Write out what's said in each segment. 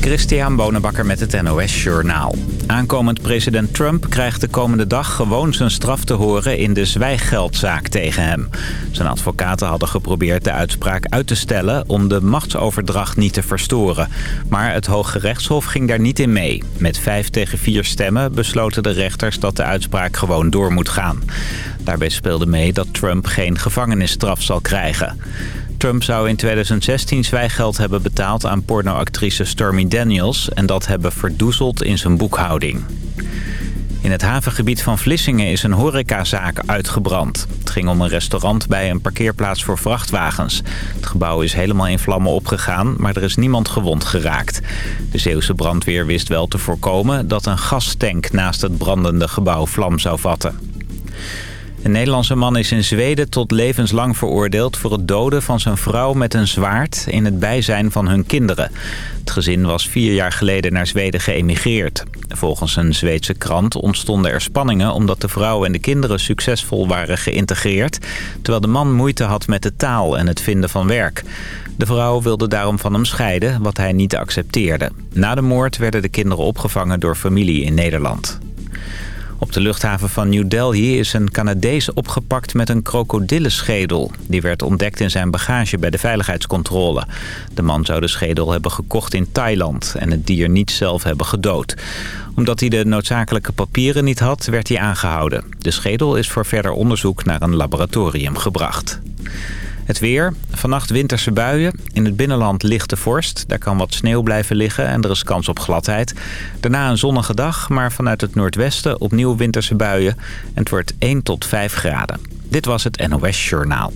Christian Bonenbakker met het NOS Journaal. Aankomend president Trump krijgt de komende dag gewoon zijn straf te horen in de zwijggeldzaak tegen hem. Zijn advocaten hadden geprobeerd de uitspraak uit te stellen om de machtsoverdracht niet te verstoren. Maar het Hoge Rechtshof ging daar niet in mee. Met vijf tegen vier stemmen besloten de rechters dat de uitspraak gewoon door moet gaan. Daarbij speelde mee dat Trump geen gevangenisstraf zal krijgen. Trump zou in 2016 zwijgeld hebben betaald aan pornoactrice Stormy Daniels... en dat hebben verdoezeld in zijn boekhouding. In het havengebied van Vlissingen is een horecazaak uitgebrand. Het ging om een restaurant bij een parkeerplaats voor vrachtwagens. Het gebouw is helemaal in vlammen opgegaan, maar er is niemand gewond geraakt. De Zeeuwse brandweer wist wel te voorkomen dat een gastank naast het brandende gebouw vlam zou vatten. Een Nederlandse man is in Zweden tot levenslang veroordeeld... voor het doden van zijn vrouw met een zwaard in het bijzijn van hun kinderen. Het gezin was vier jaar geleden naar Zweden geëmigreerd. Volgens een Zweedse krant ontstonden er spanningen... omdat de vrouw en de kinderen succesvol waren geïntegreerd... terwijl de man moeite had met de taal en het vinden van werk. De vrouw wilde daarom van hem scheiden, wat hij niet accepteerde. Na de moord werden de kinderen opgevangen door familie in Nederland. Op de luchthaven van New Delhi is een Canadees opgepakt met een krokodillenschedel. Die werd ontdekt in zijn bagage bij de veiligheidscontrole. De man zou de schedel hebben gekocht in Thailand en het dier niet zelf hebben gedood. Omdat hij de noodzakelijke papieren niet had, werd hij aangehouden. De schedel is voor verder onderzoek naar een laboratorium gebracht. Het weer. Vannacht winterse buien. In het binnenland lichte vorst. Daar kan wat sneeuw blijven liggen en er is kans op gladheid. Daarna een zonnige dag, maar vanuit het noordwesten opnieuw winterse buien. En het wordt 1 tot 5 graden. Dit was het NOS Journaal.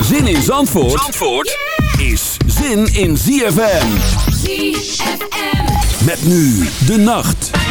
Zin in Zandvoort, Zandvoort is zin in ZFM. ZFM. Met nu de nacht.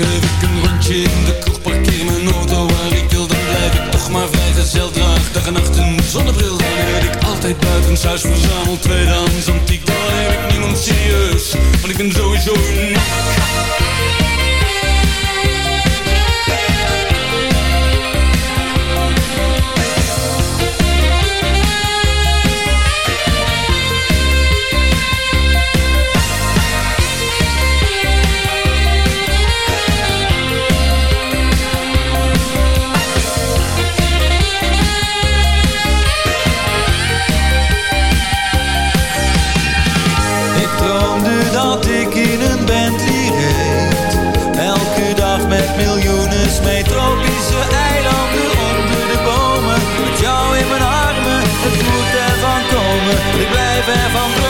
Geef ik een rondje in de kroeg, parkeer mijn auto waar ik wil, dan blijf ik toch maar vrijgezel. Draag dag en nacht een zonnebril, dan red ik altijd buitenshuis verzameld. Tweedehands antiek, dan neem ik niemand serieus, want ik ben sowieso uniek. Ik blijf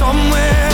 somewhere.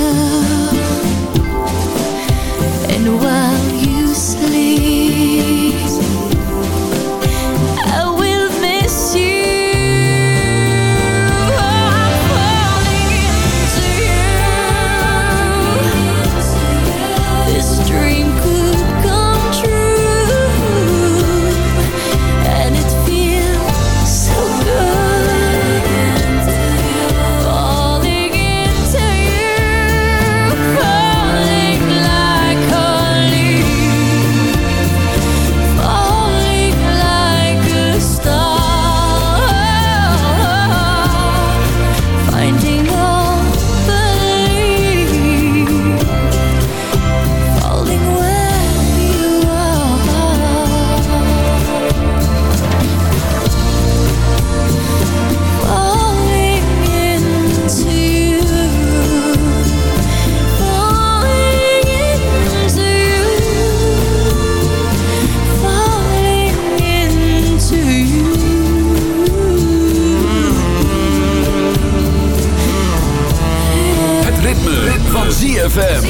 myself ZFM.